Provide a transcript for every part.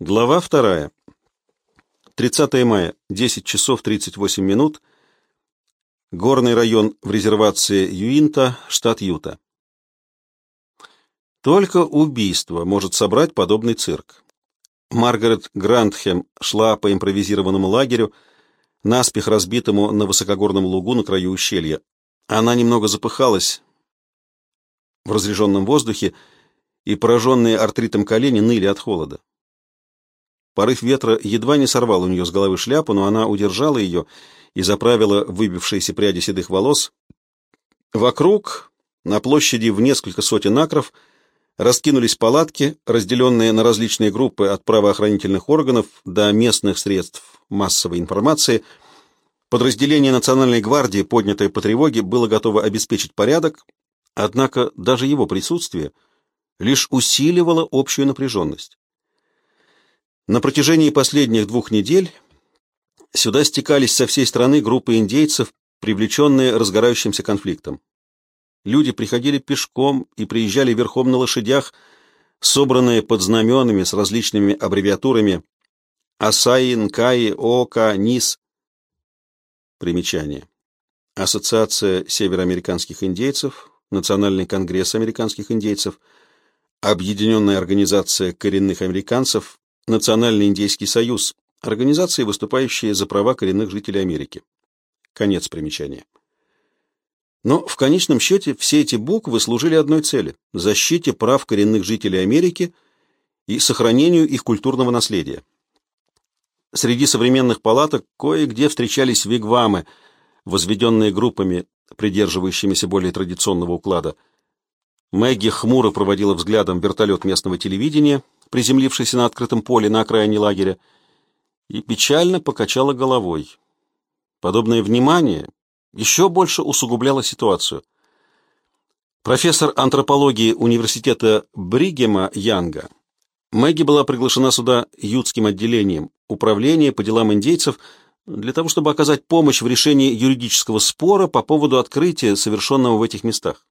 Глава вторая. 30 мая, 10 часов 38 минут. Горный район в резервации Юинта, штат Юта. Только убийство может собрать подобный цирк. Маргарет Грандхем шла по импровизированному лагерю, наспех разбитому на высокогорном лугу на краю ущелья. Она немного запыхалась в разреженном воздухе, и пораженные артритом колени ныли от холода. Порыв ветра едва не сорвал у нее с головы шляпу, но она удержала ее и заправила выбившиеся пряди седых волос. Вокруг, на площади в несколько сотен акров, раскинулись палатки, разделенные на различные группы от правоохранительных органов до местных средств массовой информации. Подразделение Национальной гвардии, поднятое по тревоге, было готово обеспечить порядок, однако даже его присутствие лишь усиливало общую напряженность. На протяжении последних двух недель сюда стекались со всей страны группы индейцев, привлеченные разгорающимся конфликтом. Люди приходили пешком и приезжали верхом на лошадях, собранные под знаменами с различными аббревиатурами Асаи, Нкаи, Ока, Нис. Примечание. Ассоциация североамериканских индейцев, Национальный конгресс американских индейцев, Объединенная организация коренных американцев, Национальный индейский союз, организации, выступающие за права коренных жителей Америки. Конец примечания. Но в конечном счете все эти буквы служили одной цели – защите прав коренных жителей Америки и сохранению их культурного наследия. Среди современных палаток кое-где встречались вигвамы, возведенные группами, придерживающимися более традиционного уклада. Мэгги хмуро проводила взглядом вертолет местного телевидения, приземлившийся на открытом поле на окраине лагеря, и печально покачала головой. Подобное внимание еще больше усугубляло ситуацию. Профессор антропологии университета Бригема Янга Мэгги была приглашена сюда ютским отделением управления по делам индейцев для того, чтобы оказать помощь в решении юридического спора по поводу открытия, совершенного в этих местах.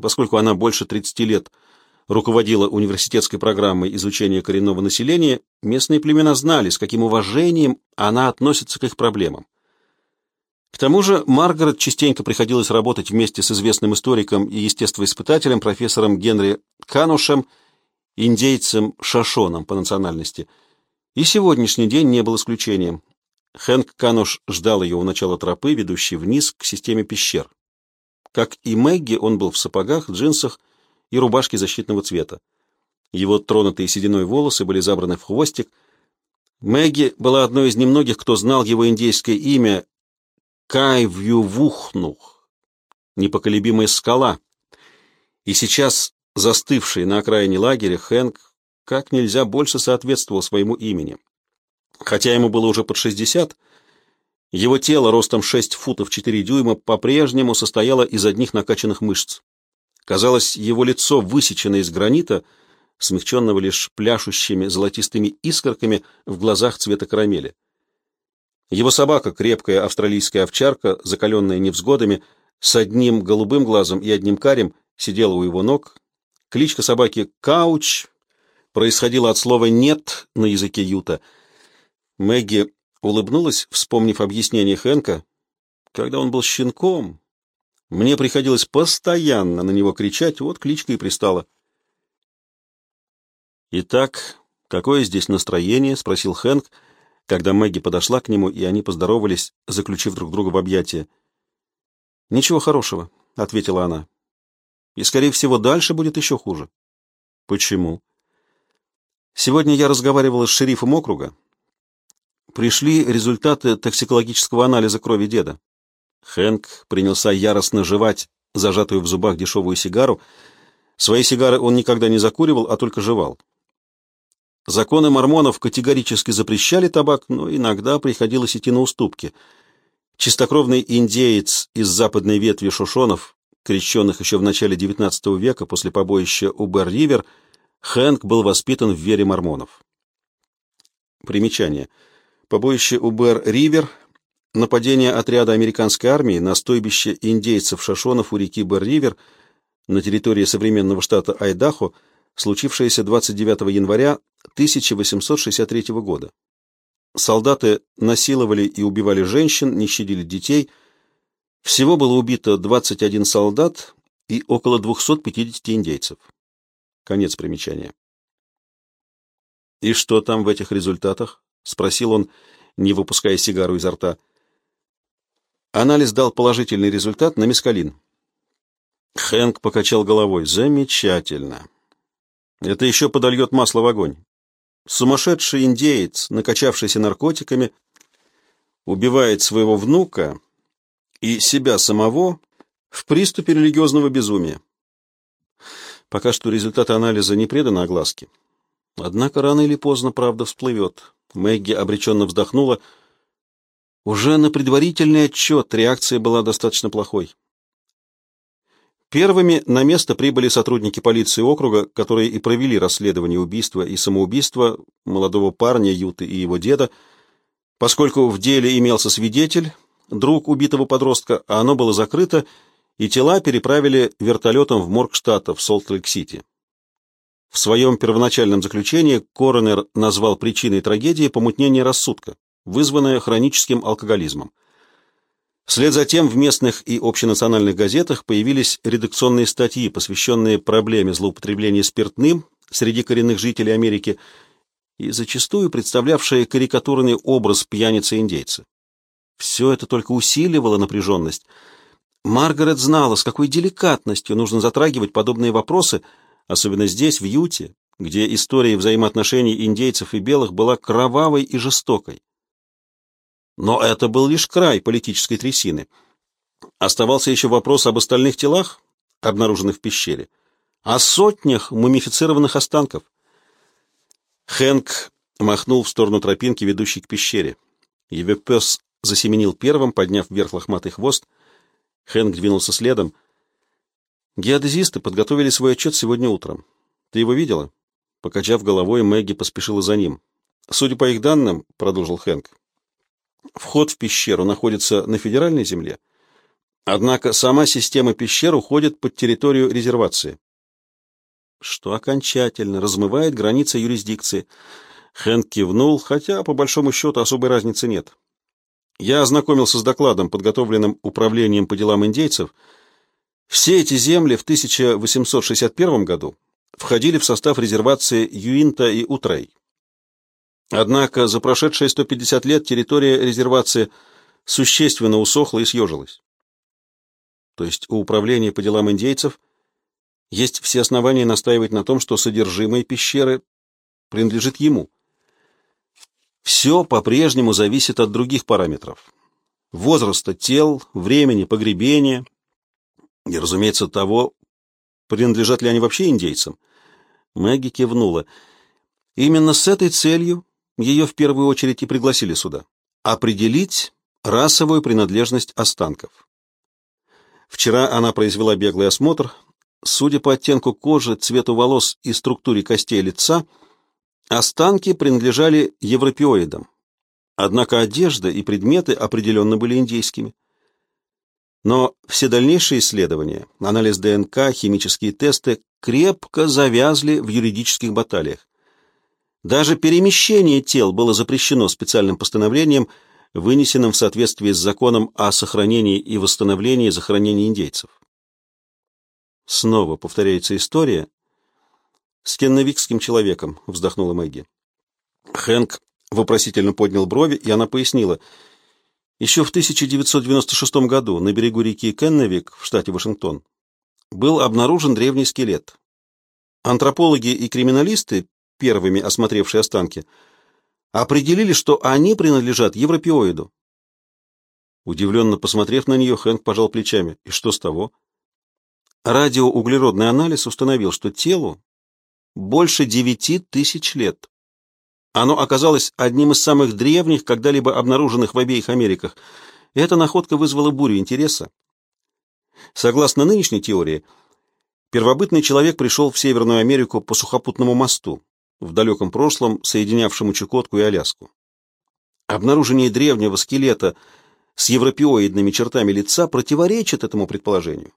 Поскольку она больше 30 лет руководила университетской программой изучения коренного населения, местные племена знали, с каким уважением она относится к их проблемам. К тому же Маргарет частенько приходилось работать вместе с известным историком и естествоиспытателем профессором Генри Канушем, индейцем Шашоном по национальности. И сегодняшний день не был исключением. Хэнк Кануш ждал ее у начала тропы, ведущей вниз к системе пещер. Как и Мэгги, он был в сапогах, джинсах и рубашке защитного цвета. Его тронутые сединой волосы были забраны в хвостик. Мэгги была одной из немногих, кто знал его индейское имя Кайвьювухнух, непоколебимая скала. И сейчас, застывший на окраине лагеря, Хэнк как нельзя больше соответствовал своему имени. Хотя ему было уже под шестьдесят, его тело ростом шесть футов четыре дюйма по-прежнему состояло из одних накачанных мышц. Казалось, его лицо высечено из гранита, смягченного лишь пляшущими золотистыми искорками в глазах цвета карамели. Его собака, крепкая австралийская овчарка, закаленная невзгодами, с одним голубым глазом и одним карим, сидела у его ног. Кличка собаки Кауч происходила от слова «нет» на языке юта. Мэгги улыбнулась, вспомнив объяснение Хэнка. Когда он был щенком, мне приходилось постоянно на него кричать, вот кличка и пристала. «Итак, какое здесь настроение?» — спросил Хэнк, — когда Мэгги подошла к нему, и они поздоровались, заключив друг друга в объятия. «Ничего хорошего», — ответила она. «И, скорее всего, дальше будет еще хуже». «Почему?» «Сегодня я разговаривала с шерифом округа. Пришли результаты токсикологического анализа крови деда». Хэнк принялся яростно жевать зажатую в зубах дешевую сигару. Свои сигары он никогда не закуривал, а только жевал. Законы мормонов категорически запрещали табак, но иногда приходилось идти на уступки. Чистокровный индеец из западной ветви шошонов, крещенных еще в начале XIX века после побоища Убер-Ривер, Хэнк был воспитан в вере мормонов. Примечание. Побоище Убер-Ривер – нападение отряда американской армии на стойбище индейцев-шошонов у реки Бер-Ривер на территории современного штата Айдахо – случившееся 29 января 1863 года. Солдаты насиловали и убивали женщин, не щадили детей. Всего было убито 21 солдат и около 250 индейцев. Конец примечания. «И что там в этих результатах?» — спросил он, не выпуская сигару изо рта. Анализ дал положительный результат на мескалин. Хэнк покачал головой. «Замечательно. Это еще подольет масло в огонь. Сумасшедший индеец, накачавшийся наркотиками, убивает своего внука и себя самого в приступе религиозного безумия. Пока что результаты анализа не преданы огласке. Однако рано или поздно правда всплывет. Мэгги обреченно вздохнула. Уже на предварительный отчет реакция была достаточно плохой. Первыми на место прибыли сотрудники полиции округа, которые и провели расследование убийства и самоубийства молодого парня Юты и его деда, поскольку в деле имелся свидетель, друг убитого подростка, а оно было закрыто, и тела переправили вертолетом в морг штата в Солт-Лейк-Сити. В своем первоначальном заключении коронер назвал причиной трагедии помутнение рассудка, вызванное хроническим алкоголизмом. Вслед за тем в местных и общенациональных газетах появились редакционные статьи, посвященные проблеме злоупотребления спиртным среди коренных жителей Америки и зачастую представлявшие карикатурный образ пьяницы-индейца. Все это только усиливало напряженность. Маргарет знала, с какой деликатностью нужно затрагивать подобные вопросы, особенно здесь, в Юте, где история взаимоотношений индейцев и белых была кровавой и жестокой. Но это был лишь край политической трясины. Оставался еще вопрос об остальных телах, обнаруженных в пещере, о сотнях мумифицированных останков. Хэнк махнул в сторону тропинки, ведущей к пещере. Его пес засеменил первым, подняв вверх лохматый хвост. Хэнк двинулся следом. Геодезисты подготовили свой отчет сегодня утром. Ты его видела? Покачав головой, Мэгги поспешила за ним. Судя по их данным, продолжил Хэнк, Вход в пещеру находится на федеральной земле, однако сама система пещер уходит под территорию резервации, что окончательно размывает границы юрисдикции. Хэнк кивнул, хотя по большому счету особой разницы нет. Я ознакомился с докладом, подготовленным Управлением по делам индейцев. Все эти земли в 1861 году входили в состав резервации Юинта и Утрей. Однако за прошедшие 150 лет территория резервации существенно усохла и съежилась. То есть у управления по делам индейцев есть все основания настаивать на том, что содержимое пещеры принадлежит ему. Все по-прежнему зависит от других параметров. Возраста тел, времени погребения и, разумеется, того, принадлежат ли они вообще индейцам. Мэгги кивнула. Именно с этой целью ее в первую очередь и пригласили сюда. Определить расовую принадлежность останков. Вчера она произвела беглый осмотр. Судя по оттенку кожи, цвету волос и структуре костей лица, останки принадлежали европеоидам. Однако одежда и предметы определенно были индейскими. Но все дальнейшие исследования, анализ ДНК, химические тесты крепко завязли в юридических баталиях. Даже перемещение тел было запрещено специальным постановлением, вынесенным в соответствии с законом о сохранении и восстановлении захоронений индейцев. Снова повторяется история с кенновикским человеком, вздохнула Мэгги. Хэнк вопросительно поднял брови, и она пояснила. Еще в 1996 году на берегу реки Кенневик в штате Вашингтон был обнаружен древний скелет. Антропологи и криминалисты первыми осмотревшие останки, определили, что они принадлежат европеоиду. Удивленно посмотрев на нее, Хэнк пожал плечами. И что с того? Радиоуглеродный анализ установил, что телу больше девяти тысяч лет. Оно оказалось одним из самых древних, когда-либо обнаруженных в обеих Америках. Эта находка вызвала бурю интереса. Согласно нынешней теории, первобытный человек пришел в Северную Америку по сухопутному мосту в далеком прошлом, соединявшему Чукотку и Аляску. Обнаружение древнего скелета с европеоидными чертами лица противоречит этому предположению.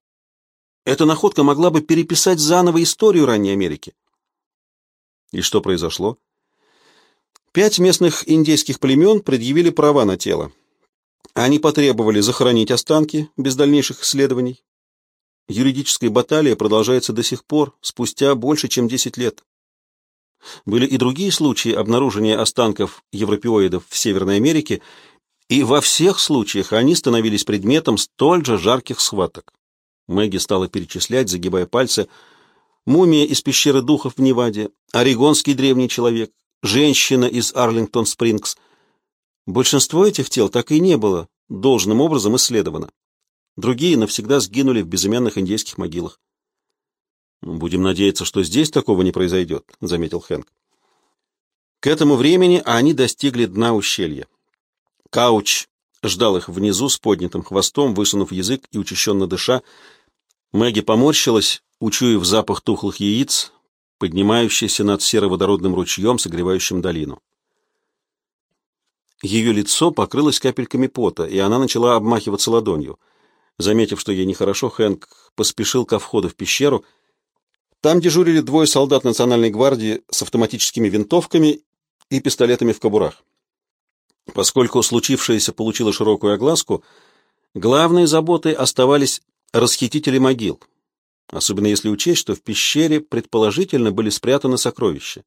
Эта находка могла бы переписать заново историю ранней Америки. И что произошло? Пять местных индейских племен предъявили права на тело. Они потребовали захоронить останки без дальнейших исследований. Юридическая баталия продолжается до сих пор, спустя больше, чем 10 лет. Были и другие случаи обнаружения останков европеоидов в Северной Америке, и во всех случаях они становились предметом столь же жарких схваток. Мэгги стала перечислять, загибая пальцы, мумия из пещеры духов в Неваде, орегонский древний человек, женщина из Арлингтон-Спрингс. Большинство этих тел так и не было должным образом исследовано. Другие навсегда сгинули в безымянных индейских могилах. «Будем надеяться, что здесь такого не произойдет», — заметил Хэнк. К этому времени они достигли дна ущелья. Кауч ждал их внизу с поднятым хвостом, высунув язык и учащенно дыша. Мэгги поморщилась, учуяв запах тухлых яиц, поднимающийся над сероводородным ручьем, согревающим долину. Ее лицо покрылось капельками пота, и она начала обмахиваться ладонью. Заметив, что ей нехорошо, Хэнк поспешил ко входу в пещеру — там дежурили двое солдат Национальной гвардии с автоматическими винтовками и пистолетами в кобурах. Поскольку случившееся получило широкую огласку, главной заботой оставались расхитители могил, особенно если учесть, что в пещере предположительно были спрятаны сокровища.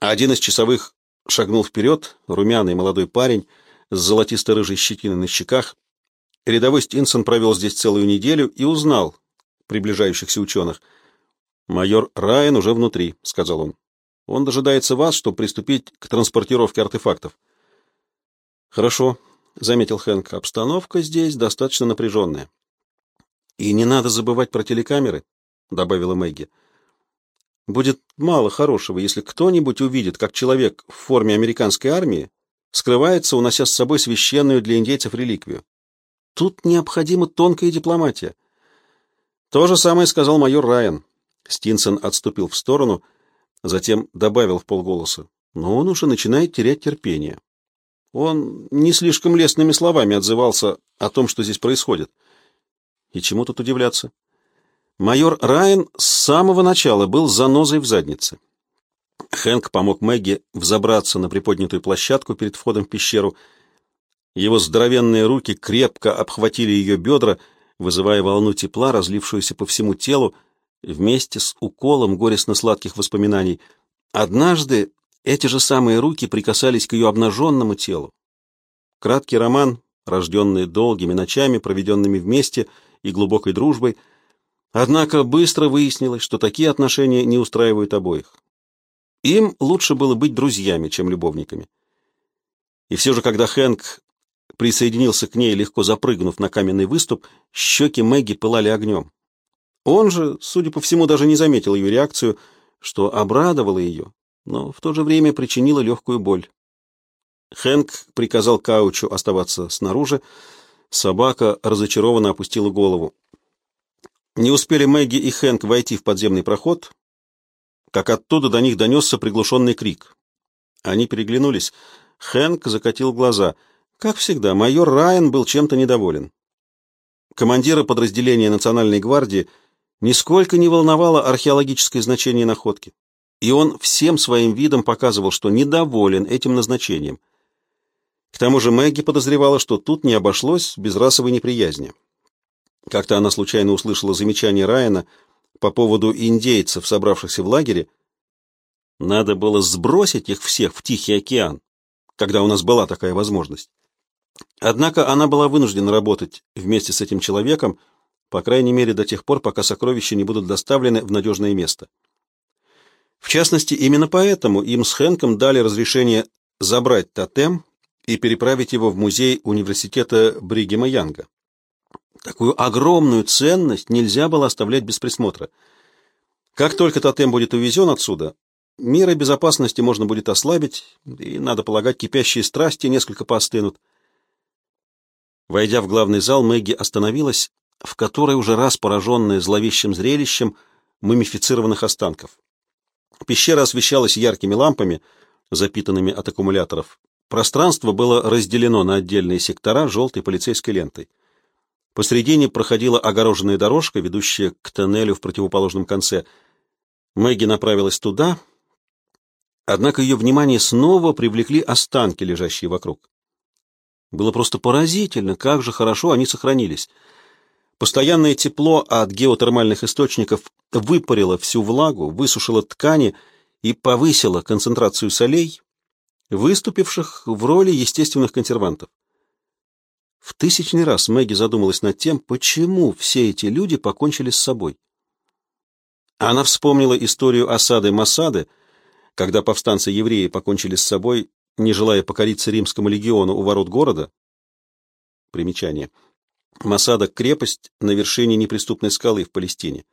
Один из часовых шагнул вперед, румяный молодой парень с золотисто-рыжей щетиной на щеках. Рядовой Стинсон провел здесь целую неделю и узнал приближающихся ученых — «Майор Райан уже внутри», — сказал он. «Он дожидается вас, чтобы приступить к транспортировке артефактов». «Хорошо», — заметил Хэнк. «Обстановка здесь достаточно напряженная». «И не надо забывать про телекамеры», — добавила Мэгги. «Будет мало хорошего, если кто-нибудь увидит, как человек в форме американской армии скрывается, унося с собой священную для индейцев реликвию. Тут необходима тонкая дипломатия». То же самое сказал майор Райан. Стинсон отступил в сторону, затем добавил в полголоса. Но он уже начинает терять терпение. Он не слишком лестными словами отзывался о том, что здесь происходит. И чему тут удивляться? Майор Райан с самого начала был занозой в заднице. Хэнк помог Мэгги взобраться на приподнятую площадку перед входом в пещеру. Его здоровенные руки крепко обхватили ее бедра, вызывая волну тепла, разлившуюся по всему телу, вместе с уколом горестно-сладких воспоминаний. Однажды эти же самые руки прикасались к ее обнаженному телу. Краткий роман, рожденный долгими ночами, проведенными вместе и глубокой дружбой, однако быстро выяснилось, что такие отношения не устраивают обоих. Им лучше было быть друзьями, чем любовниками. И все же, когда Хэнк присоединился к ней, легко запрыгнув на каменный выступ, щеки Мэгги пылали огнем. Он же, судя по всему, даже не заметил ее реакцию, что обрадовало ее, но в то же время причинило легкую боль. Хэнк приказал Каучу оставаться снаружи. Собака разочарованно опустила голову. Не успели Мэгги и Хэнк войти в подземный проход, как оттуда до них донесся приглушенный крик. Они переглянулись. Хэнк закатил глаза. Как всегда, майор Райан был чем-то недоволен. Командира подразделения Национальной гвардии — нисколько не волновало археологическое значение находки, и он всем своим видом показывал, что недоволен этим назначением. К тому же Мэгги подозревала, что тут не обошлось без расовой неприязни. Как-то она случайно услышала замечание Райана по поводу индейцев, собравшихся в лагере. Надо было сбросить их всех в Тихий океан, когда у нас была такая возможность. Однако она была вынуждена работать вместе с этим человеком, по крайней мере до тех пор, пока сокровища не будут доставлены в надежное место. В частности, именно поэтому им с Хэнком дали разрешение забрать тотем и переправить его в музей университета Бригема Янга. Такую огромную ценность нельзя было оставлять без присмотра. Как только тотем будет увезен отсюда, меры безопасности можно будет ослабить, и, надо полагать, кипящие страсти несколько поостынут. Войдя в главный зал, Мэгги остановилась в которой уже раз пораженная зловещим зрелищем мумифицированных останков. Пещера освещалась яркими лампами, запитанными от аккумуляторов. Пространство было разделено на отдельные сектора желтой полицейской лентой. Посредине проходила огороженная дорожка, ведущая к тоннелю в противоположном конце. Мэгги направилась туда Однако ее внимание снова привлекли останки, лежащие вокруг. Было просто поразительно, как же хорошо они сохранились. Постоянное тепло от геотермальных источников выпарило всю влагу, высушило ткани и повысило концентрацию солей, выступивших в роли естественных консервантов. В тысячный раз Мэгги задумалась над тем, почему все эти люди покончили с собой. Она вспомнила историю осады Масады, когда повстанцы-евреи покончили с собой, не желая покориться римскому легиону у ворот города. Примечание. Масада — крепость на вершине неприступной скалы в Палестине.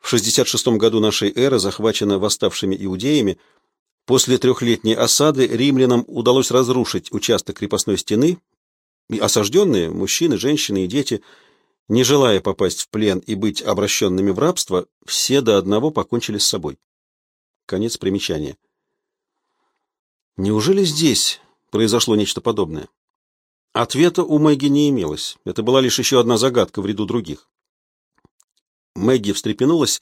В 66 году нашей эры захвачена восставшими иудеями. После трехлетней осады римлянам удалось разрушить участок крепостной стены, и осажденные, мужчины, женщины и дети, не желая попасть в плен и быть обращенными в рабство, все до одного покончили с собой. Конец примечания. Неужели здесь произошло нечто подобное? Ответа у Мэгги не имелось. Это была лишь еще одна загадка в ряду других. Мэгги встрепенулась,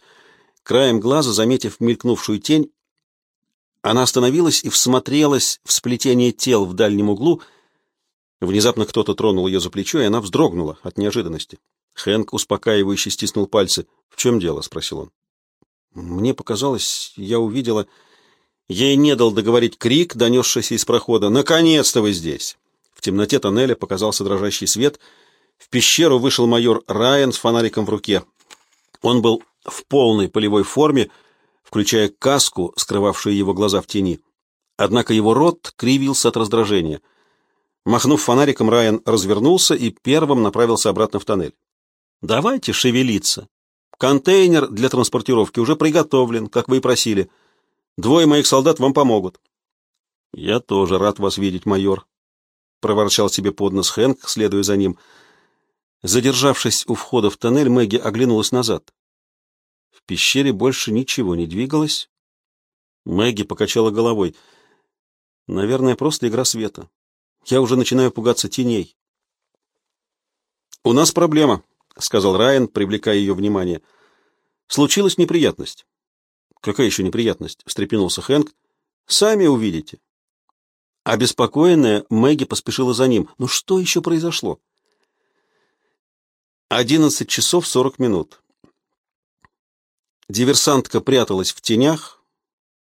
краем глаза заметив мелькнувшую тень. Она остановилась и всмотрелась в сплетение тел в дальнем углу. Внезапно кто-то тронул ее за плечо, и она вздрогнула от неожиданности. Хэнк успокаивающе стиснул пальцы. «В чем дело?» — спросил он. Мне показалось, я увидела... Ей не дал договорить крик, донесшийся из прохода. «Наконец-то вы здесь!» В темноте тоннеля показался дрожащий свет. В пещеру вышел майор Райан с фонариком в руке. Он был в полной полевой форме, включая каску, скрывавшую его глаза в тени. Однако его рот кривился от раздражения. Махнув фонариком, Райан развернулся и первым направился обратно в тоннель. «Давайте шевелиться!» Контейнер для транспортировки уже приготовлен, как вы и просили. Двое моих солдат вам помогут. — Я тоже рад вас видеть, майор, — проворчал себе под нос Хэнк, следуя за ним. Задержавшись у входа в тоннель, Мэгги оглянулась назад. Пещере больше ничего не двигалось. Мэгги покачала головой. Наверное, просто игра света. Я уже начинаю пугаться теней. — У нас проблема, — сказал Райан, привлекая ее внимание. «Случилась неприятность». «Какая еще неприятность?» — встрепенулся Хэнк. «Сами увидите». Обеспокоенная, Мэгги поспешила за ним. «Ну что еще произошло?» Одиннадцать часов сорок минут. Диверсантка пряталась в тенях,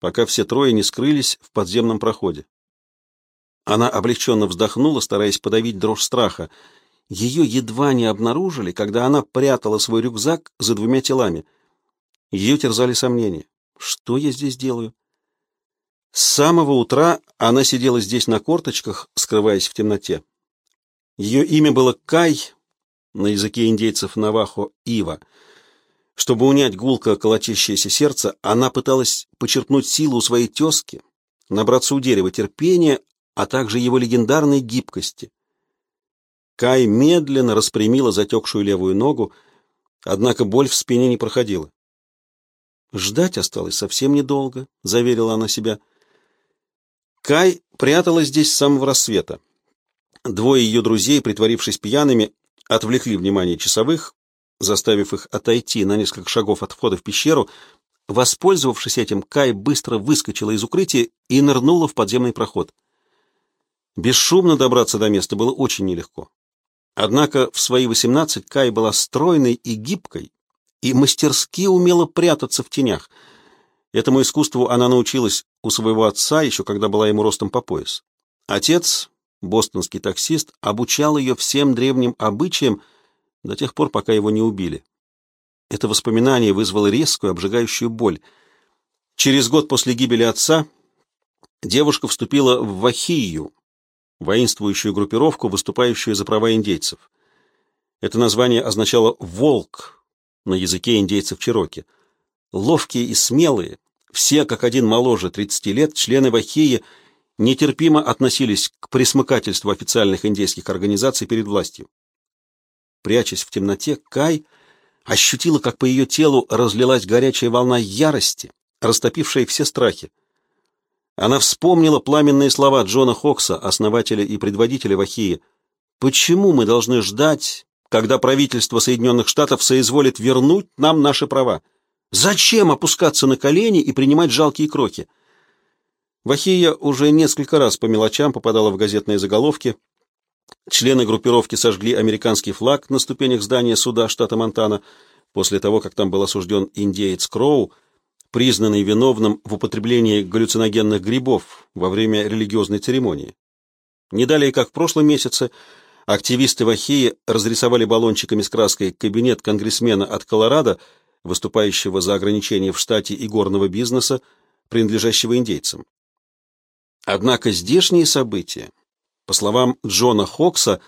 пока все трое не скрылись в подземном проходе. Она облегченно вздохнула, стараясь подавить дрожь страха — ее едва не обнаружили, когда она прятала свой рюкзак за двумя телами. Ее терзали сомнения. Что я здесь делаю? С самого утра она сидела здесь на корточках, скрываясь в темноте. Ее имя было Кай, на языке индейцев Навахо — Ива. Чтобы унять гулко колотящееся сердце, она пыталась почерпнуть силу у своей тезки, набраться у дерева терпения, а также его легендарной гибкости — Кай медленно распрямила затекшую левую ногу, однако боль в спине не проходила. «Ждать осталось совсем недолго», — заверила она себя. Кай пряталась здесь с самого рассвета. Двое ее друзей, притворившись пьяными, отвлекли внимание часовых, заставив их отойти на несколько шагов от входа в пещеру. Воспользовавшись этим, Кай быстро выскочила из укрытия и нырнула в подземный проход. Бесшумно добраться до места было очень нелегко. Однако в свои восемнадцать Кай была стройной и гибкой, и мастерски умела прятаться в тенях. Этому искусству она научилась у своего отца, еще когда была ему ростом по пояс. Отец, бостонский таксист, обучал ее всем древним обычаям до тех пор, пока его не убили. Это воспоминание вызвало резкую, обжигающую боль. Через год после гибели отца девушка вступила в Вахию, воинствующую группировку, выступающую за права индейцев. Это название означало «волк» на языке индейцев Чироки. Ловкие и смелые, все как один моложе 30 лет, члены Вахии нетерпимо относились к присмыкательству официальных индейских организаций перед властью. Прячась в темноте, Кай ощутила, как по ее телу разлилась горячая волна ярости, растопившая все страхи. Она вспомнила пламенные слова Джона Хокса, основателя и предводителя Вахии. «Почему мы должны ждать, когда правительство Соединенных Штатов соизволит вернуть нам наши права? Зачем опускаться на колени и принимать жалкие кроки?» Вахия уже несколько раз по мелочам попадала в газетные заголовки. Члены группировки сожгли американский флаг на ступенях здания суда штата Монтана после того, как там был осужден индеец Кроу, признанный виновным в употреблении галлюциногенных грибов во время религиозной церемонии. Не далее, как в прошлом месяце, активисты Вахии разрисовали баллончиками с краской кабинет конгрессмена от Колорадо, выступающего за ограничение в штате игорного бизнеса, принадлежащего индейцам. Однако здешние события, по словам Джона Хокса,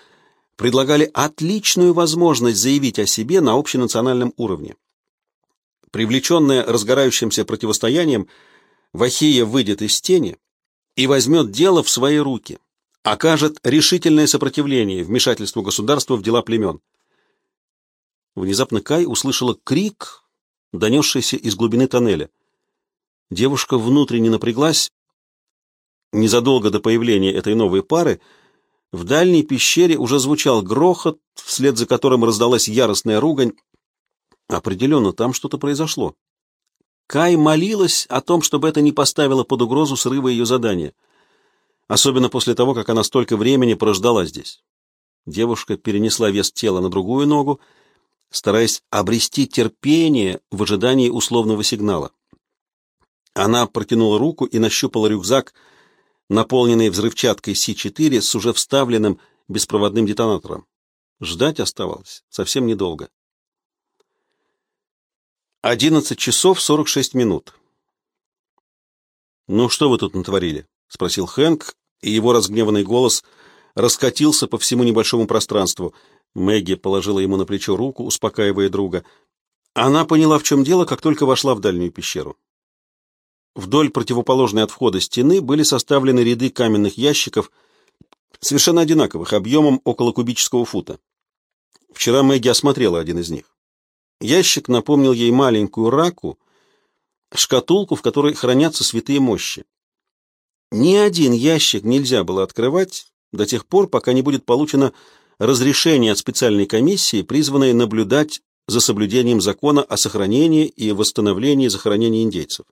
предлагали отличную возможность заявить о себе на общенациональном уровне. Привлеченная разгорающимся противостоянием, Вахия выйдет из тени и возьмет дело в свои руки, окажет решительное сопротивление вмешательству государства в дела племен. Внезапно Кай услышала крик, донесшийся из глубины тоннеля. Девушка внутренне напряглась. Незадолго до появления этой новой пары в дальней пещере уже звучал грохот, вслед за которым раздалась яростная ругань. Определенно, там что-то произошло. Кай молилась о том, чтобы это не поставило под угрозу срыва ее задания. Особенно после того, как она столько времени прождала здесь. Девушка перенесла вес тела на другую ногу, стараясь обрести терпение в ожидании условного сигнала. Она протянула руку и нащупала рюкзак, наполненный взрывчаткой С-4 с уже вставленным беспроводным детонатором. Ждать оставалось совсем недолго. 11 часов 46 минут. «Ну что вы тут натворили?» — спросил Хэнк, и его разгневанный голос раскатился по всему небольшому пространству. Мэгги положила ему на плечо руку, успокаивая друга. Она поняла, в чем дело, как только вошла в дальнюю пещеру. Вдоль противоположной от входа стены были составлены ряды каменных ящиков, совершенно одинаковых, объемом около кубического фута. Вчера Мэгги осмотрела один из них. Ящик напомнил ей маленькую раку, шкатулку, в которой хранятся святые мощи. Ни один ящик нельзя было открывать до тех пор, пока не будет получено разрешение от специальной комиссии, призванной наблюдать за соблюдением закона о сохранении и восстановлении захоронений индейцев.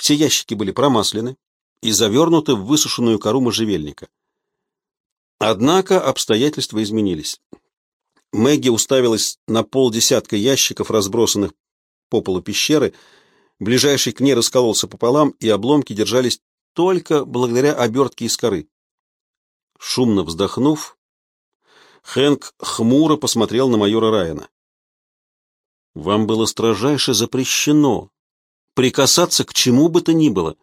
Все ящики были промаслены и завернуты в высушенную кору можжевельника. Однако обстоятельства изменились. Мэгги уставилась на полдесятка ящиков, разбросанных по полу пещеры. Ближайший к ней раскололся пополам, и обломки держались только благодаря обертке из коры. Шумно вздохнув, Хэнк хмуро посмотрел на майора Райана. «Вам было строжайше запрещено прикасаться к чему бы то ни было.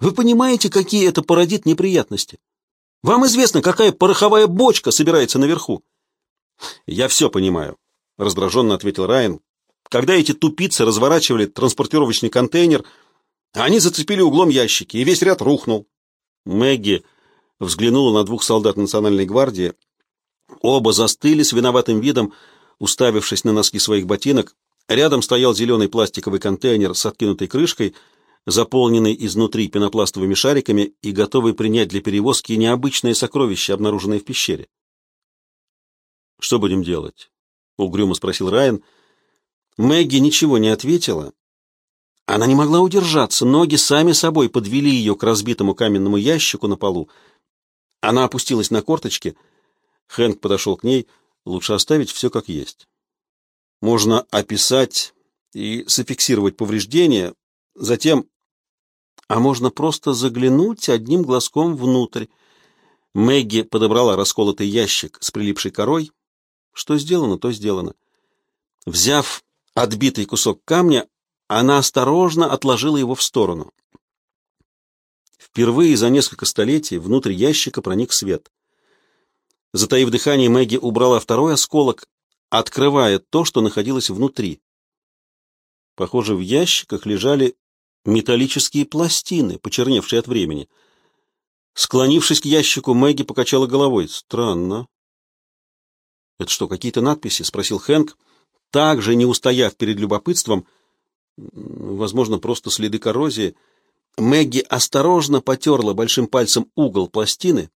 Вы понимаете, какие это породит неприятности? Вам известно, какая пороховая бочка собирается наверху?» «Я все понимаю», — раздраженно ответил Райан. «Когда эти тупицы разворачивали транспортировочный контейнер, они зацепили углом ящики, и весь ряд рухнул». Мэгги взглянула на двух солдат Национальной гвардии. Оба застыли с виноватым видом, уставившись на носки своих ботинок. Рядом стоял зеленый пластиковый контейнер с откинутой крышкой, заполненный изнутри пенопластовыми шариками и готовый принять для перевозки необычные сокровища, обнаруженные в пещере. «Что будем делать?» — угрюмо спросил Райан. Мэгги ничего не ответила. Она не могла удержаться, ноги сами собой подвели ее к разбитому каменному ящику на полу. Она опустилась на корточки. Хэнк подошел к ней. Лучше оставить все как есть. Можно описать и зафиксировать повреждения, затем... А можно просто заглянуть одним глазком внутрь. Мэгги подобрала расколотый ящик с прилипшей корой. Что сделано, то сделано. Взяв отбитый кусок камня, она осторожно отложила его в сторону. Впервые за несколько столетий внутрь ящика проник свет. Затаив дыхание, Мэгги убрала второй осколок, открывая то, что находилось внутри. Похоже, в ящиках лежали металлические пластины, почерневшие от времени. Склонившись к ящику, Мэгги покачала головой. Странно. «Это что, какие-то надписи?» — спросил Хэнк, также не устояв перед любопытством. Возможно, просто следы коррозии. Мэгги осторожно потерла большим пальцем угол пластины.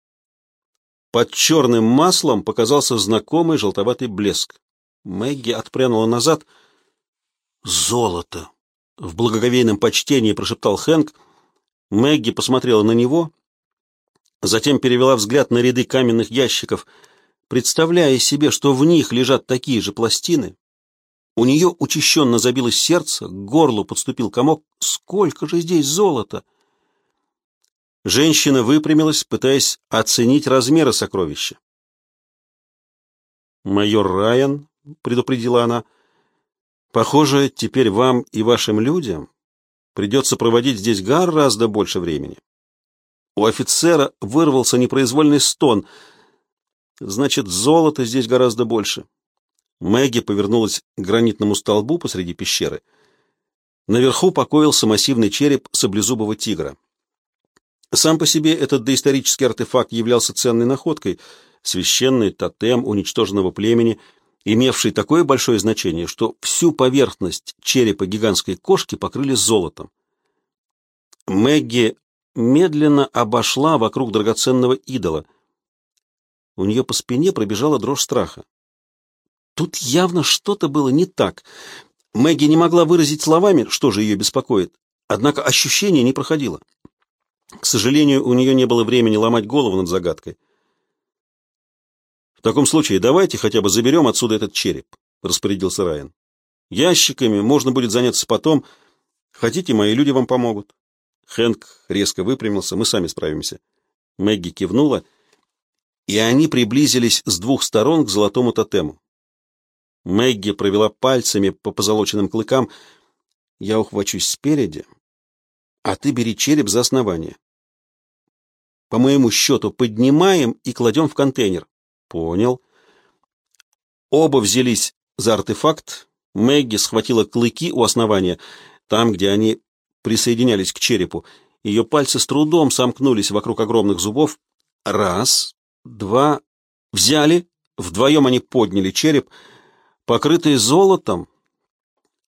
Под черным маслом показался знакомый желтоватый блеск. Мэгги отпрянула назад. «Золото!» — в благоговейном почтении прошептал Хэнк. Мэгги посмотрела на него, затем перевела взгляд на ряды каменных ящиков, представляя себе, что в них лежат такие же пластины. У нее учащенно забилось сердце, к горлу подступил комок. Сколько же здесь золота! Женщина выпрямилась, пытаясь оценить размеры сокровища. «Майор Райан», — предупредила она, — «похоже, теперь вам и вашим людям придется проводить здесь гораздо больше времени». У офицера вырвался непроизвольный стон. «Значит, золота здесь гораздо больше». Мэгги повернулась к гранитному столбу посреди пещеры. Наверху покоился массивный череп саблезубого тигра. Сам по себе этот доисторический артефакт являлся ценной находкой, священный тотем уничтоженного племени, имевший такое большое значение, что всю поверхность черепа гигантской кошки покрыли золотом. Мэгги медленно обошла вокруг драгоценного идола. У нее по спине пробежала дрожь страха. Тут явно что-то было не так. Мэгги не могла выразить словами, что же ее беспокоит, однако ощущение не проходило. К сожалению, у нее не было времени ломать голову над загадкой. «В таком случае давайте хотя бы заберем отсюда этот череп», — распорядился Райан. «Ящиками можно будет заняться потом. Хотите, мои люди вам помогут». Хэнк резко выпрямился. «Мы сами справимся». Мэгги кивнула, и они приблизились с двух сторон к золотому тотему. Мэгги провела пальцами по позолоченным клыкам. «Я ухвачусь спереди, а ты бери череп за основание. По моему счету поднимаем и кладем в контейнер. Понял. Оба взялись за артефакт. Мэгги схватила клыки у основания, там, где они присоединялись к черепу. Ее пальцы с трудом сомкнулись вокруг огромных зубов. Раз, два, взяли. Вдвоем они подняли череп. Покрытый золотом,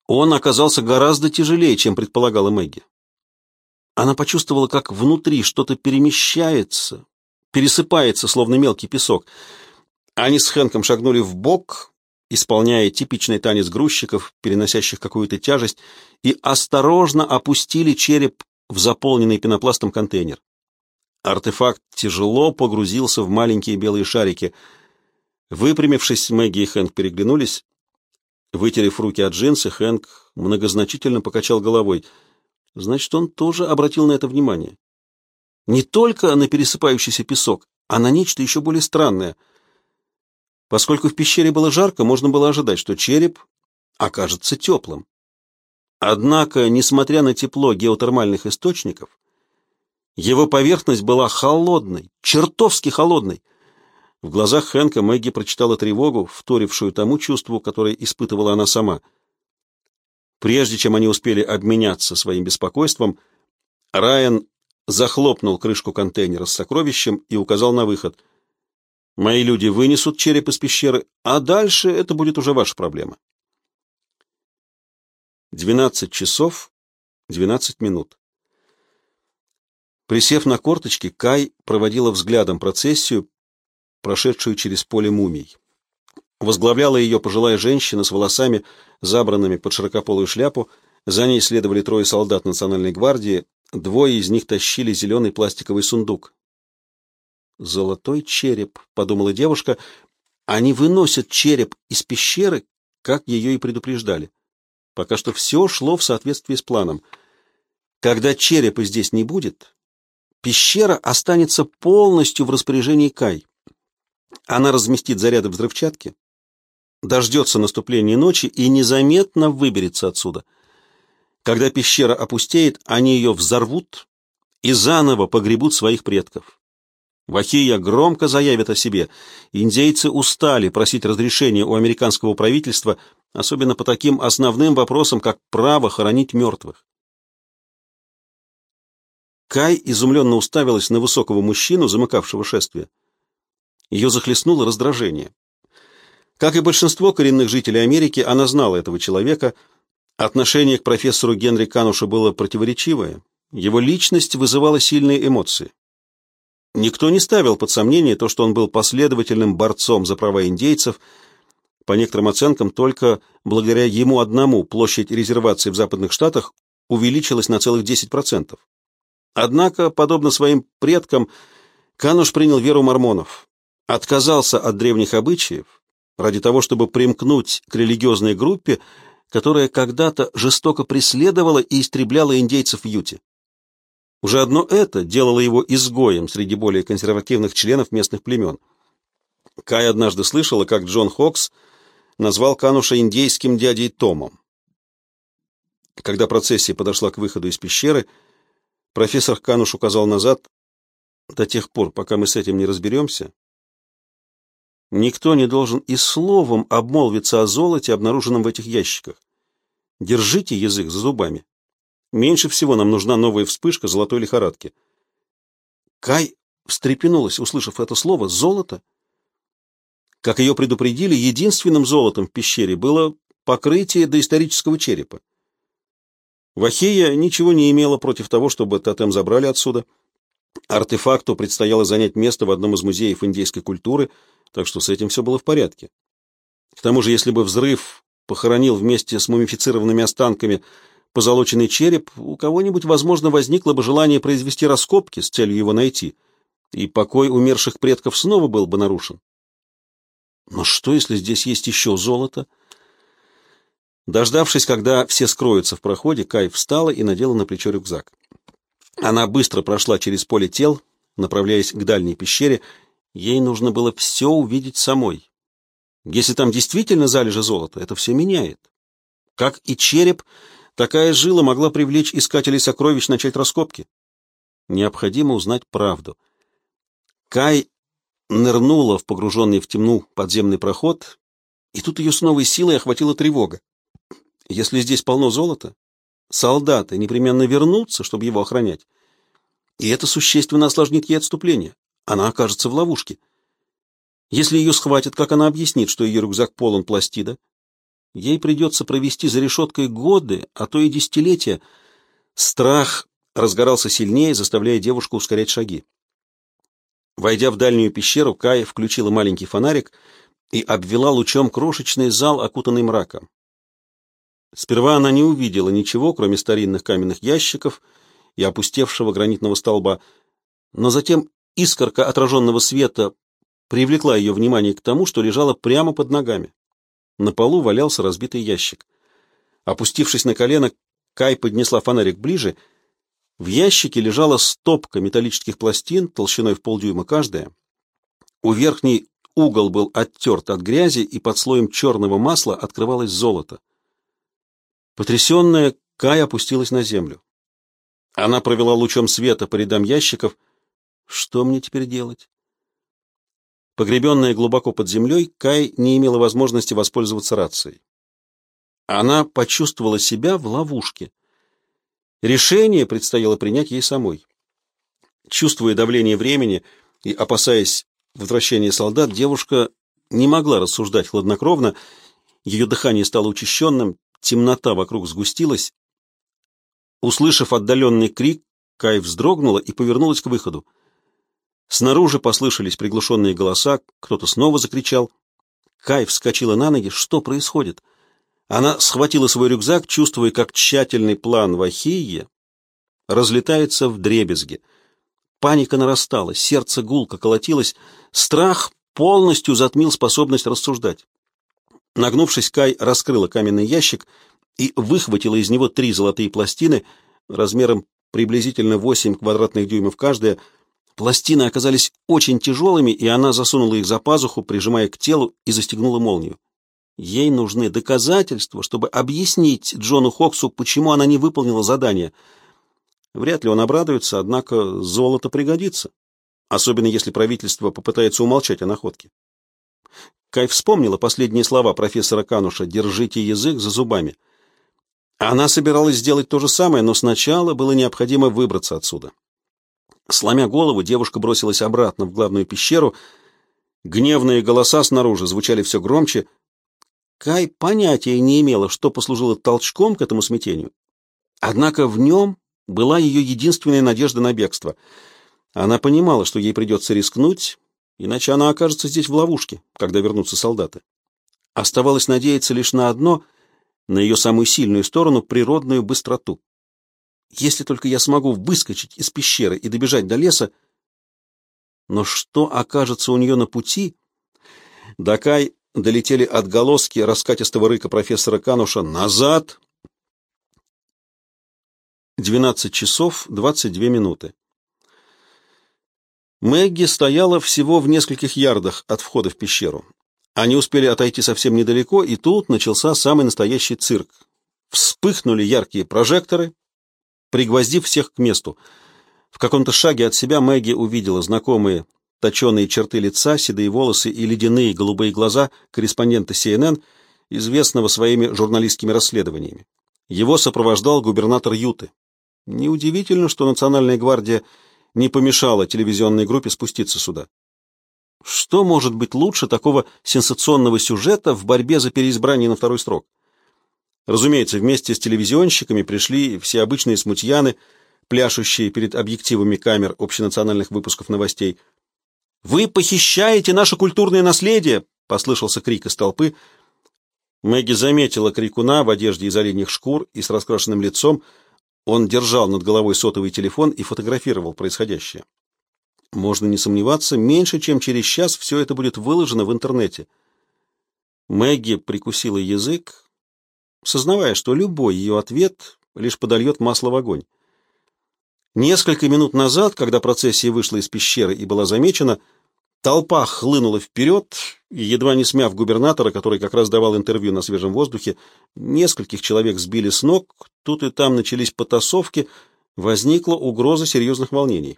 он оказался гораздо тяжелее, чем предполагала Мэгги. Она почувствовала, как внутри что-то перемещается, пересыпается, словно мелкий песок. Они с Хэнком шагнули в бок, исполняя типичный танец грузчиков, переносящих какую-то тяжесть, и осторожно опустили череп в заполненный пенопластом контейнер. Артефакт тяжело погрузился в маленькие белые шарики. Выпрямившись, Мэгги и Хэнк переглянулись. Вытерев руки от джинсы, Хэнк многозначительно покачал головой — Значит, он тоже обратил на это внимание. Не только на пересыпающийся песок, а на нечто еще более странное. Поскольку в пещере было жарко, можно было ожидать, что череп окажется теплым. Однако, несмотря на тепло геотермальных источников, его поверхность была холодной, чертовски холодной. В глазах Хэнка Мэгги прочитала тревогу, вторившую тому чувству, которое испытывала она сама — Прежде чем они успели обменяться своим беспокойством, Райан захлопнул крышку контейнера с сокровищем и указал на выход. «Мои люди вынесут череп из пещеры, а дальше это будет уже ваша проблема». Двенадцать часов двенадцать минут. Присев на корточки, Кай проводила взглядом процессию, прошедшую через поле мумий. Возглавляла ее пожилая женщина с волосами, забранными под широкополую шляпу. За ней следовали трое солдат национальной гвардии. Двое из них тащили зеленый пластиковый сундук. «Золотой череп», — подумала девушка. «Они выносят череп из пещеры, как ее и предупреждали. Пока что все шло в соответствии с планом. Когда черепа здесь не будет, пещера останется полностью в распоряжении Кай. Она разместит заряды взрывчатки, дождется наступления ночи и незаметно выберется отсюда. Когда пещера опустеет, они ее взорвут и заново погребут своих предков. Вахия громко заявит о себе. Индейцы устали просить разрешения у американского правительства, особенно по таким основным вопросам, как право хоронить мертвых. Кай изумленно уставилась на высокого мужчину, замыкавшего шествие. Ее захлестнуло раздражение. Как и большинство коренных жителей Америки, она знала этого человека. Отношение к профессору Генри Канушу было противоречивое. Его личность вызывала сильные эмоции. Никто не ставил под сомнение то, что он был последовательным борцом за права индейцев. По некоторым оценкам, только благодаря ему одному площадь резервации в Западных Штатах увеличилась на целых 10%. Однако, подобно своим предкам, Кануш принял веру мормонов, отказался от древних обычаев ради того, чтобы примкнуть к религиозной группе, которая когда-то жестоко преследовала и истребляла индейцев в Юте. Уже одно это делало его изгоем среди более консервативных членов местных племен. Кай однажды слышала, как Джон Хокс назвал Кануша индейским дядей Томом. Когда процессия подошла к выходу из пещеры, профессор Кануш указал назад, до тех пор, пока мы с этим не разберемся, никто не должен и словом обмолвиться о золоте, обнаруженном в этих ящиках. Держите язык за зубами. Меньше всего нам нужна новая вспышка золотой лихорадки. Кай встрепенулась, услышав это слово «золото». Как ее предупредили, единственным золотом в пещере было покрытие доисторического черепа. Вахия ничего не имела против того, чтобы тотем забрали отсюда. Артефакту предстояло занять место в одном из музеев индейской культуры, так что с этим все было в порядке. К тому же, если бы взрыв похоронил вместе с мумифицированными останками позолоченный череп, у кого-нибудь, возможно, возникло бы желание произвести раскопки с целью его найти, и покой умерших предков снова был бы нарушен. Но что, если здесь есть еще золото? Дождавшись, когда все скроются в проходе, Кай встала и надела на плечо рюкзак. Она быстро прошла через поле тел, направляясь к дальней пещере. Ей нужно было все увидеть самой. Если там действительно залежи золота, это все меняет. Как и череп, такая жила могла привлечь искателей сокровищ начать раскопки. Необходимо узнать правду. Кай нырнула в погруженный в темну подземный проход, и тут ее с новой силой охватила тревога. Если здесь полно золота, солдаты непременно вернутся, чтобы его охранять. И это существенно осложнит ей отступление. Она окажется в ловушке. Если ее схватят, как она объяснит, что ее рюкзак полон пластида? Ей придется провести за решеткой годы, а то и десятилетия. Страх разгорался сильнее, заставляя девушку ускорять шаги. Войдя в дальнюю пещеру, Кая включила маленький фонарик и обвела лучом крошечный зал, окутанный мраком. Сперва она не увидела ничего, кроме старинных каменных ящиков и опустевшего гранитного столба, но затем искорка отраженного света привлекла ее внимание к тому, что лежало прямо под ногами. На полу валялся разбитый ящик. Опустившись на колено, Кай поднесла фонарик ближе. В ящике лежала стопка металлических пластин толщиной в полдюйма каждая. У верхней угол был оттерт от грязи, и под слоем черного масла открывалось золото. Потрясенная, Кай опустилась на землю. Она провела лучом света по рядам ящиков. Что мне теперь делать? Погребенная глубоко под землей, Кай не имела возможности воспользоваться рацией. Она почувствовала себя в ловушке. Решение предстояло принять ей самой. Чувствуя давление времени и опасаясь возвращения солдат, девушка не могла рассуждать хладнокровно, ее дыхание стало учащенным, темнота вокруг сгустилась. Услышав отдаленный крик, Кай вздрогнула и повернулась к выходу. Снаружи послышались приглушенные голоса, кто-то снова закричал. Кай вскочила на ноги. Что происходит? Она схватила свой рюкзак, чувствуя, как тщательный план Вахии разлетается в дребезги. Паника нарастала, сердце гулко колотилось, страх полностью затмил способность рассуждать. Нагнувшись, Кай раскрыла каменный ящик и выхватила из него три золотые пластины размером приблизительно 8 квадратных дюймов каждая, Пластины оказались очень тяжелыми, и она засунула их за пазуху, прижимая к телу, и застегнула молнию. Ей нужны доказательства, чтобы объяснить Джону Хоксу, почему она не выполнила задание. Вряд ли он обрадуется, однако золото пригодится, особенно если правительство попытается умолчать о находке. Кай вспомнила последние слова профессора Кануша «Держите язык за зубами». Она собиралась сделать то же самое, но сначала было необходимо выбраться отсюда. Сломя голову, девушка бросилась обратно в главную пещеру. Гневные голоса снаружи звучали все громче. Кай понятия не имела, что послужило толчком к этому смятению. Однако в нем была ее единственная надежда на бегство. Она понимала, что ей придется рискнуть, иначе она окажется здесь в ловушке, когда вернутся солдаты. Оставалось надеяться лишь на одно — на ее самую сильную сторону — природную быстроту. Если только я смогу выскочить из пещеры и добежать до леса, но что окажется у нее на пути? До Кай долетели отголоски раскатистого рыка профессора Кануша «Назад!» 12 часов 22 минуты. Мэгги стояла всего в нескольких ярдах от входа в пещеру. Они успели отойти совсем недалеко, и тут начался самый настоящий цирк. Вспыхнули яркие прожекторы, пригвоздив всех к месту. В каком-то шаге от себя Мэгги увидела знакомые точеные черты лица, седые волосы и ледяные голубые глаза корреспондента CNN, известного своими журналистскими расследованиями. Его сопровождал губернатор Юты. Неудивительно, что Национальная гвардия не помешала телевизионной группе спуститься сюда. Что может быть лучше такого сенсационного сюжета в борьбе за переизбрание на второй срок? Разумеется, вместе с телевизионщиками пришли все обычные смутьяны, пляшущие перед объективами камер общенациональных выпусков новостей. «Вы похищаете наше культурное наследие!» — послышался крик из толпы. Мэгги заметила крикуна в одежде из оленьих шкур и с раскрашенным лицом. Он держал над головой сотовый телефон и фотографировал происходящее. Можно не сомневаться, меньше чем через час все это будет выложено в интернете. Мэгги прикусила язык, сознавая, что любой ее ответ лишь подольет масло в огонь. Несколько минут назад, когда процессия вышла из пещеры и была замечена, толпа хлынула вперед, едва не смяв губернатора, который как раз давал интервью на свежем воздухе, нескольких человек сбили с ног, тут и там начались потасовки, возникла угроза серьезных волнений.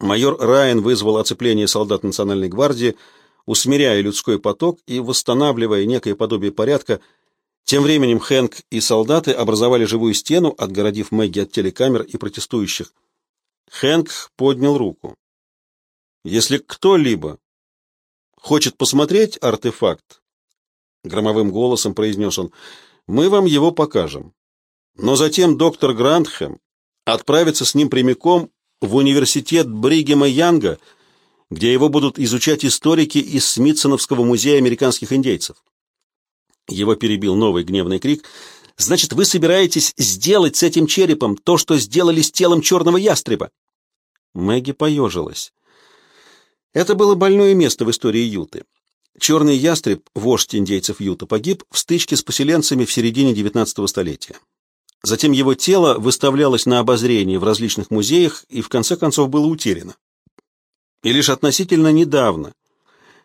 Майор Райан вызвал оцепление солдат Национальной гвардии, усмиряя людской поток и восстанавливая некое подобие порядка. Тем временем Хэнк и солдаты образовали живую стену, отгородив Мэгги от телекамер и протестующих. Хэнк поднял руку. «Если кто-либо хочет посмотреть артефакт, — громовым голосом произнес он, — мы вам его покажем. Но затем доктор Грантхэм отправится с ним прямиком в университет Бригема Янга, где его будут изучать историки из Смитсоновского музея американских индейцев. Его перебил новый гневный крик. «Значит, вы собираетесь сделать с этим черепом то, что сделали с телом черного ястреба?» Мэгги поежилась. Это было больное место в истории Юты. Черный ястреб, вождь индейцев Юта, погиб в стычке с поселенцами в середине XIX столетия. Затем его тело выставлялось на обозрение в различных музеях и в конце концов было утеряно. И лишь относительно недавно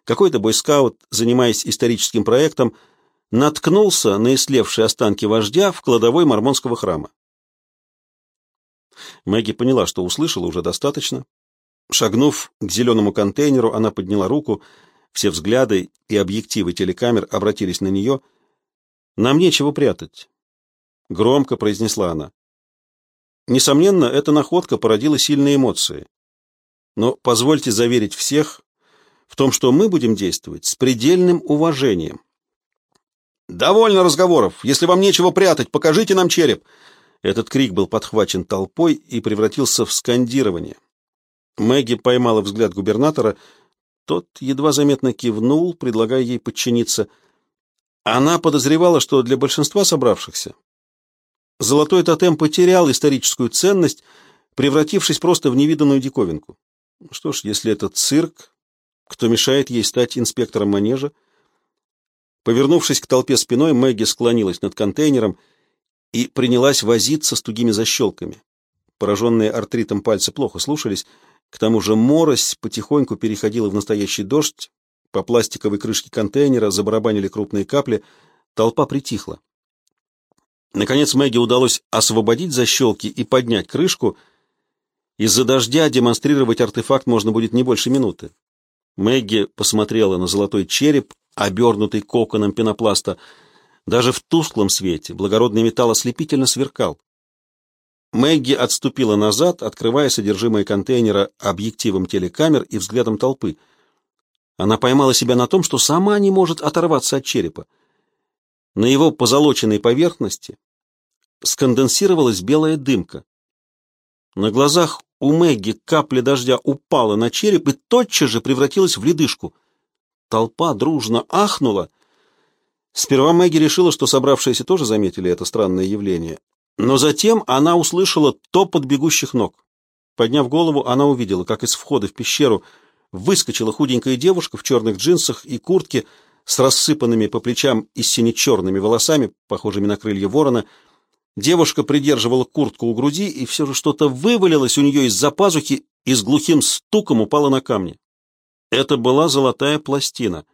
какой-то бойскаут, занимаясь историческим проектом, наткнулся на ислевшие останки вождя в кладовой мормонского храма. Мэгги поняла, что услышала уже достаточно. Шагнув к зеленому контейнеру, она подняла руку, все взгляды и объективы телекамер обратились на нее. «Нам нечего прятать. — громко произнесла она. Несомненно, эта находка породила сильные эмоции. Но позвольте заверить всех в том, что мы будем действовать с предельным уважением. «Довольно разговоров! Если вам нечего прятать, покажите нам череп!» Этот крик был подхвачен толпой и превратился в скандирование. Мэгги поймала взгляд губернатора. Тот едва заметно кивнул, предлагая ей подчиниться. Она подозревала, что для большинства собравшихся Золотой тотем потерял историческую ценность, превратившись просто в невиданную диковинку. Что ж, если это цирк, кто мешает ей стать инспектором манежа? Повернувшись к толпе спиной, Мэгги склонилась над контейнером и принялась возиться с тугими защелками. Пораженные артритом пальцы плохо слушались, к тому же морось потихоньку переходила в настоящий дождь, по пластиковой крышке контейнера забарабанили крупные капли, толпа притихла. Наконец Мэгги удалось освободить защелки и поднять крышку. Из-за дождя демонстрировать артефакт можно будет не больше минуты. Мэгги посмотрела на золотой череп, обернутый коконом пенопласта. Даже в тусклом свете благородный металл ослепительно сверкал. Мэгги отступила назад, открывая содержимое контейнера объективом телекамер и взглядом толпы. Она поймала себя на том, что сама не может оторваться от черепа. На его позолоченной поверхности сконденсировалась белая дымка. На глазах у Мэгги капля дождя упала на череп и тотчас же превратилась в ледышку. Толпа дружно ахнула. Сперва Мэгги решила, что собравшиеся тоже заметили это странное явление. Но затем она услышала топот бегущих ног. Подняв голову, она увидела, как из входа в пещеру выскочила худенькая девушка в черных джинсах и куртке с рассыпанными по плечам и сине-черными волосами, похожими на крылья ворона. Девушка придерживала куртку у груди, и все же что-то вывалилось у нее из-за пазухи и с глухим стуком упало на камни. Это была золотая пластина.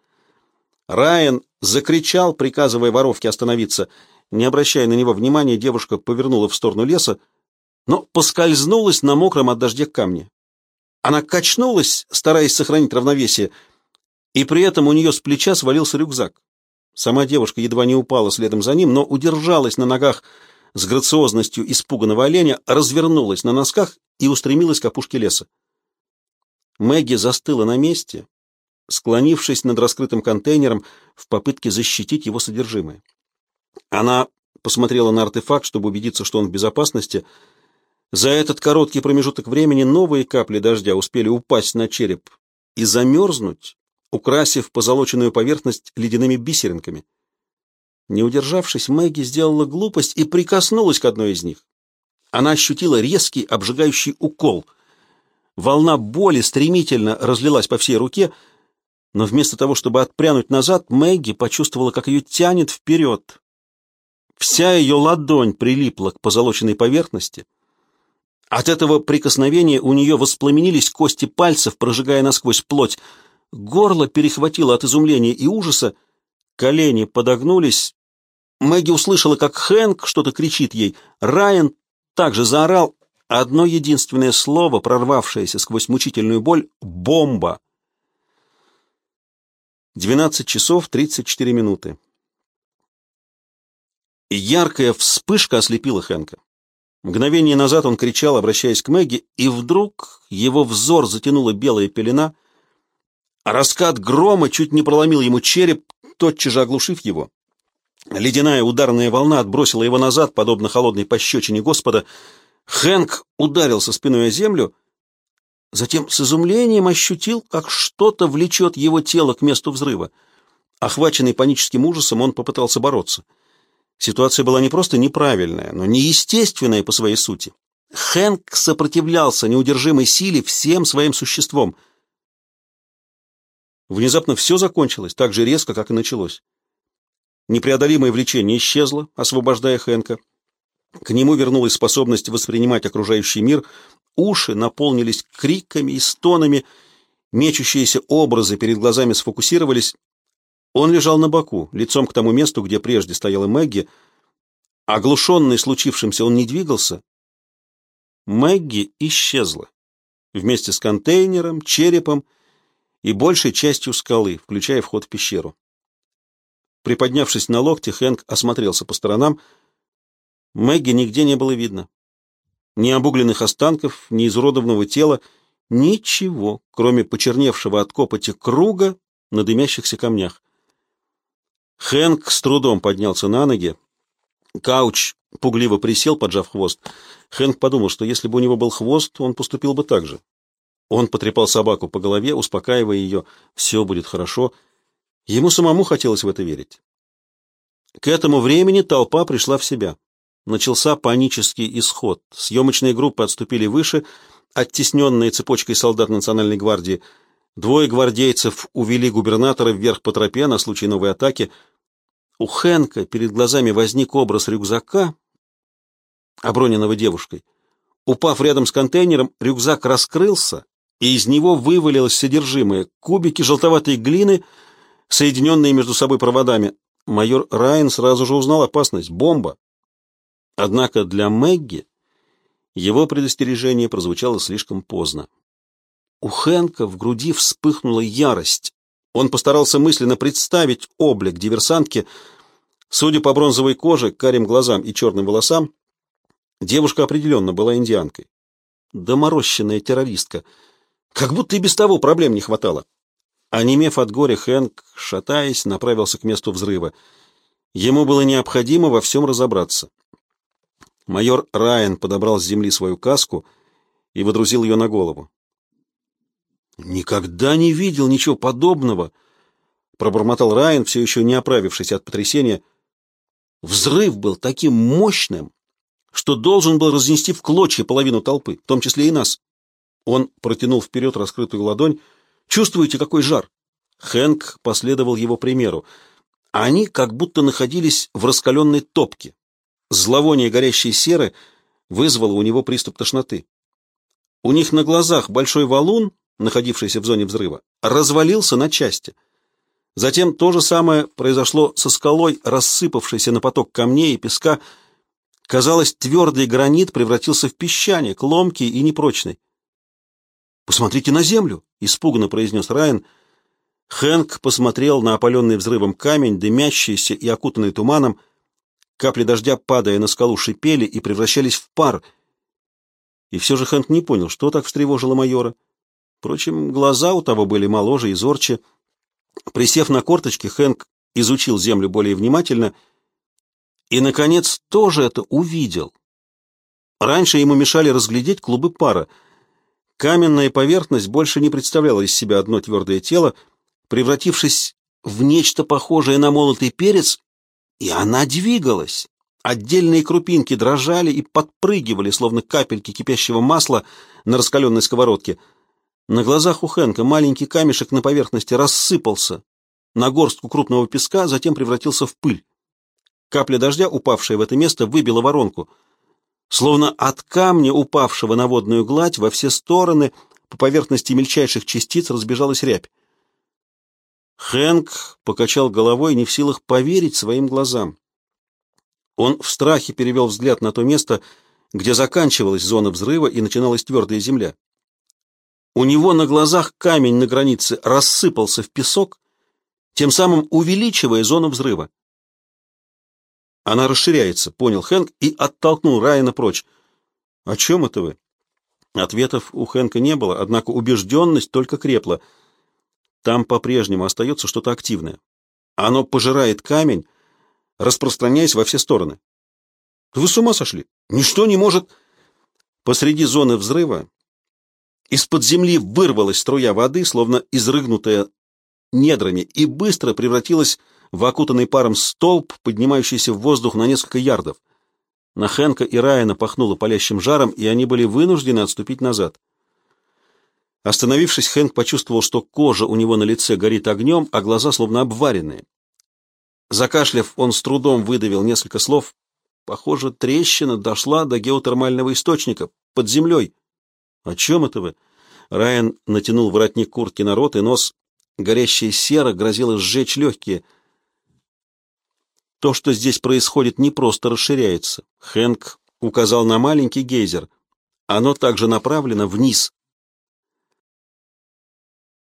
Райан закричал, приказывая воровке остановиться. Не обращая на него внимания, девушка повернула в сторону леса, но поскользнулась на мокром от дождя камне. Она качнулась, стараясь сохранить равновесие, и при этом у нее с плеча свалился рюкзак. Сама девушка едва не упала следом за ним, но удержалась на ногах с грациозностью испуганного оленя, развернулась на носках и устремилась к опушке леса. Мэгги застыла на месте, склонившись над раскрытым контейнером в попытке защитить его содержимое. Она посмотрела на артефакт, чтобы убедиться, что он в безопасности. За этот короткий промежуток времени новые капли дождя успели упасть на череп и замерзнуть, украсив позолоченную поверхность ледяными бисеринками. Не удержавшись, Мэгги сделала глупость и прикоснулась к одной из них. Она ощутила резкий, обжигающий укол. Волна боли стремительно разлилась по всей руке, но вместо того, чтобы отпрянуть назад, Мэгги почувствовала, как ее тянет вперед. Вся ее ладонь прилипла к позолоченной поверхности. От этого прикосновения у нее воспламенились кости пальцев, прожигая насквозь плоть. Горло перехватило от изумления и ужаса, колени подогнулись. Мэгги услышала, как Хэнк что-то кричит ей. Райан также заорал одно единственное слово, прорвавшееся сквозь мучительную боль — «бомба». 12 часов 34 минуты. Яркая вспышка ослепила Хэнка. Мгновение назад он кричал, обращаясь к Мэгги, и вдруг его взор затянула белая пелена, раскат грома чуть не проломил ему череп, тотчас же оглушив его. Ледяная ударная волна отбросила его назад, подобно холодной пощечине Господа. Хэнк ударился спиной о землю, затем с изумлением ощутил, как что-то влечет его тело к месту взрыва. Охваченный паническим ужасом, он попытался бороться — Ситуация была не просто неправильная, но неестественная по своей сути. Хэнк сопротивлялся неудержимой силе всем своим существом. Внезапно все закончилось так же резко, как и началось. Непреодолимое влечение исчезло, освобождая Хэнка. К нему вернулась способность воспринимать окружающий мир, уши наполнились криками и стонами, мечущиеся образы перед глазами сфокусировались, он лежал на боку, лицом к тому месту, где прежде стояла Мэгги. Оглушенный случившимся, он не двигался. Мэгги исчезла. Вместе с контейнером, черепом и большей частью скалы, включая вход в пещеру. Приподнявшись на локте, Хэнк осмотрелся по сторонам. Мэгги нигде не было видно. Ни обугленных останков, ни изуродованного тела, ничего, кроме почерневшего от копоти круга на дымящихся камнях. Хэнк с трудом поднялся на ноги. Кауч пугливо присел, поджав хвост. Хэнк подумал, что если бы у него был хвост, он поступил бы так же. Он потрепал собаку по голове, успокаивая ее. «Все будет хорошо». Ему самому хотелось в это верить. К этому времени толпа пришла в себя. Начался панический исход. Съемочные группы отступили выше, оттесненные цепочкой солдат Национальной гвардии – Двое гвардейцев увели губернатора вверх по тропе на случай новой атаки. У Хенка перед глазами возник образ рюкзака, оброненного девушкой. Упав рядом с контейнером, рюкзак раскрылся, и из него вывалилось содержимое — кубики желтоватой глины, соединенные между собой проводами. Майор Райан сразу же узнал опасность — бомба. Однако для Мэгги его предостережение прозвучало слишком поздно. У Хэнка в груди вспыхнула ярость. Он постарался мысленно представить облик диверсантки. Судя по бронзовой коже, карим глазам и черным волосам, девушка определенно была индианкой. Доморощенная террористка. Как будто и без того проблем не хватало. Онемев от горя, Хэнк, шатаясь, направился к месту взрыва. Ему было необходимо во всем разобраться. Майор Райан подобрал с земли свою каску и водрузил ее на голову. «Никогда не видел ничего подобного», — пробормотал Райан, все еще не оправившись от потрясения. Взрыв был таким мощным, что должен был разнести в клочья половину толпы, в том числе и нас. Он протянул вперед раскрытую ладонь. «Чувствуете, какой жар?» Хэнк последовал его примеру. Они как будто находились в раскаленной топке. Зловоние горящей серы вызвало у него приступ тошноты. У них на глазах большой валун, находившийся в зоне взрыва, развалился на части. Затем то же самое произошло со скалой, рассыпавшейся на поток камней и песка. Казалось, твердый гранит превратился в песчаник, ломкий и непрочный. «Посмотрите на землю!» — испуганно произнес Райан. Хэнк посмотрел на опаленный взрывом камень, дымящийся и окутанный туманом. Капли дождя, падая на скалу, шипели и превращались в пар. И все же Хэнк не понял, что так встревожило майора. Впрочем, глаза у того были моложе и зорче. Присев на корточки, Хэнк изучил землю более внимательно и, наконец, тоже это увидел. Раньше ему мешали разглядеть клубы пара — Каменная поверхность больше не представляла из себя одно твердое тело, превратившись в нечто похожее на молотый перец, и она двигалась. Отдельные крупинки дрожали и подпрыгивали, словно капельки кипящего масла на раскаленной сковородке. На глазах у Хэнка маленький камешек на поверхности рассыпался на горстку крупного песка, затем превратился в пыль. Капля дождя, упавшая в это место, выбила воронку — Словно от камня, упавшего на водную гладь, во все стороны по поверхности мельчайших частиц разбежалась рябь. Хэнк покачал головой, не в силах поверить своим глазам. Он в страхе перевел взгляд на то место, где заканчивалась зона взрыва и начиналась твердая земля. У него на глазах камень на границе рассыпался в песок, тем самым увеличивая зону взрыва. Она расширяется, понял Хэнк и оттолкнул Райана прочь. О чем это вы? Ответов у Хэнка не было, однако убежденность только крепла. Там по-прежнему остается что-то активное. Оно пожирает камень, распространяясь во все стороны. Вы с ума сошли? Ничто не может... Посреди зоны взрыва из-под земли вырвалась струя воды, словно изрыгнутая недрами, и быстро превратилась в окутанный паром столб, поднимающийся в воздух на несколько ярдов. На Хэнка и Райана пахнуло палящим жаром, и они были вынуждены отступить назад. Остановившись, Хэнк почувствовал, что кожа у него на лице горит огнем, а глаза словно обваренные. Закашляв, он с трудом выдавил несколько слов. Похоже, трещина дошла до геотермального источника, под землей. «О чем это вы?» Райан натянул воротник куртки на рот и нос. Горящая сера грозила сжечь легкие — то, что здесь происходит, не просто расширяется. Хэнк указал на маленький гейзер. Оно также направлено вниз,